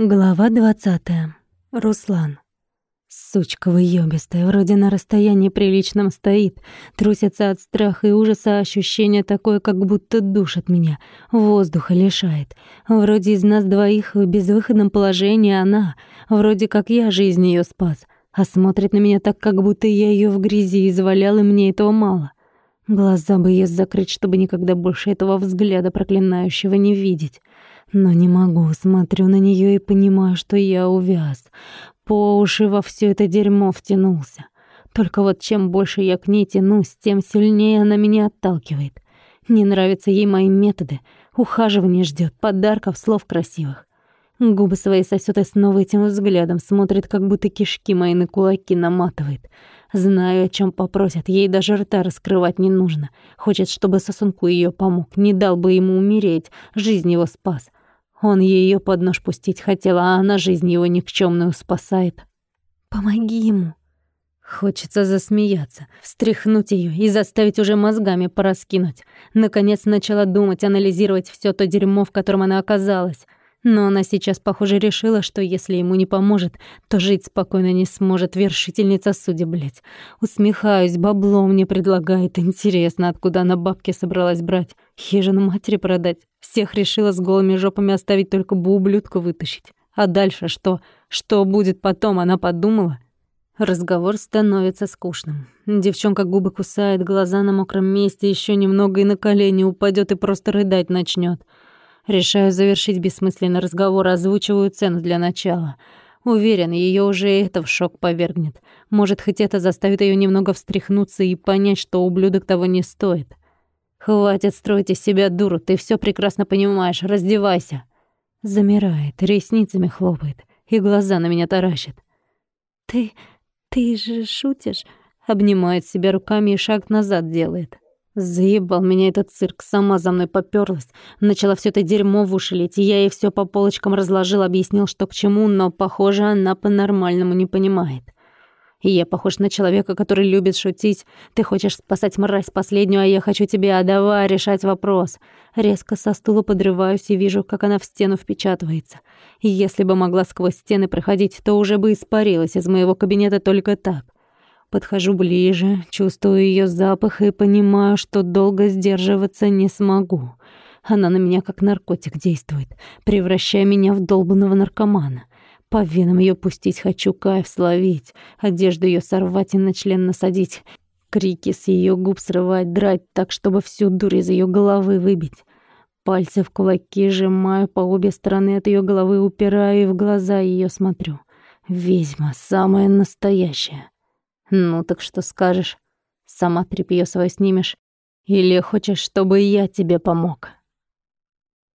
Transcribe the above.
Глава двадцатая. Руслан. Сучка выёбистая, вроде на расстоянии приличном стоит, трусится от страха и ужаса, ощущение такое, как будто душит меня, воздуха лишает. Вроде из нас двоих в безвыходном положении она, вроде как я жизнь её спас, а смотрит на меня так, как будто я её в грязи извалял, и мне этого мало. Глаза бы её закрыть, чтобы никогда больше этого взгляда проклинающего не видеть. Но не могу, смотрю на нее и понимаю, что я увяз. По уши во все это дерьмо втянулся. Только вот чем больше я к ней тянусь, тем сильнее она меня отталкивает. Не нравятся ей мои методы. Ухаживание ждет, подарков, слов красивых. Губы свои сосёт и снова этим взглядом смотрит, как будто кишки мои на кулаки наматывает. Знаю, о чем попросят, ей даже рта раскрывать не нужно. Хочет, чтобы сосунку ее помог, не дал бы ему умереть, жизнь его спас. Он ее под нож пустить хотел, а она жизнь его никчемную спасает. Помоги ему. Хочется засмеяться, встряхнуть ее и заставить уже мозгами пораскинуть. Наконец начала думать, анализировать все то дерьмо, в котором она оказалась. Но она сейчас, похоже, решила, что если ему не поможет, то жить спокойно не сможет. Вершительница судеб, блядь. Усмехаюсь, бабло мне предлагает. Интересно, откуда она бабки собралась брать? Хижину матери продать? Всех решила с голыми жопами оставить, только бы ублюдку вытащить. А дальше что? Что будет потом, она подумала? Разговор становится скучным. Девчонка губы кусает, глаза на мокром месте, еще немного и на колени упадет и просто рыдать начнет. Решаю завершить бессмысленный разговор, озвучиваю цену для начала. Уверен, ее уже это в шок повергнет. Может, хоть это заставит ее немного встряхнуться и понять, что ублюдок того не стоит. Хватит строить из себя дуру, ты все прекрасно понимаешь, раздевайся. Замирает, ресницами хлопает и глаза на меня таращит. Ты... ты же шутишь? Обнимает себя руками и шаг назад делает. Заебал меня этот цирк, сама за мной попёрлась. Начала всё это дерьмо в уши лить, и я ей всё по полочкам разложил, объяснил, что к чему, но, похоже, она по-нормальному не понимает. И я похож на человека, который любит шутить. Ты хочешь спасать мразь последнюю, а я хочу тебя, а давай решать вопрос. Резко со стула подрываюсь и вижу, как она в стену впечатывается. И если бы могла сквозь стены проходить, то уже бы испарилась из моего кабинета только так. Подхожу ближе, чувствую ее запах и понимаю, что долго сдерживаться не смогу. Она на меня как наркотик действует, превращая меня в долбанного наркомана. По венам ее пустить хочу, кайф словить, одежду ее сорвать и на член насадить, крики с ее губ срывать, драть так, чтобы всю дурь из ее головы выбить. Пальцы в кулаки сжимаю по обе стороны от ее головы, упираю и в глаза ее смотрю. Ведьма, самая настоящая. Ну так что скажешь? Сама тряпьё свое снимешь? Или хочешь, чтобы я тебе помог?»